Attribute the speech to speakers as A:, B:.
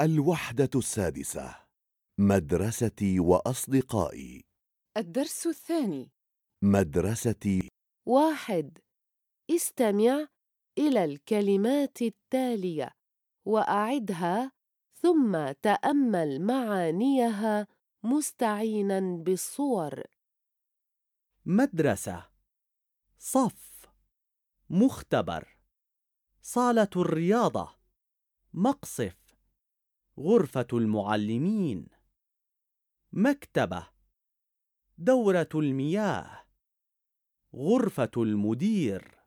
A: الوحدة السادسة مدرستي وأصدقائي.
B: الدرس الثاني.
A: مدرستي.
B: واحد. استمع إلى الكلمات التالية وأعدها ثم تأمل معانيها مستعيناً بالصور.
C: مدرسة. صف. مختبر. صالة الرياضة. مقصف. غرفة المعلمين. مكتبة. دورة المياه. غرفة المدير.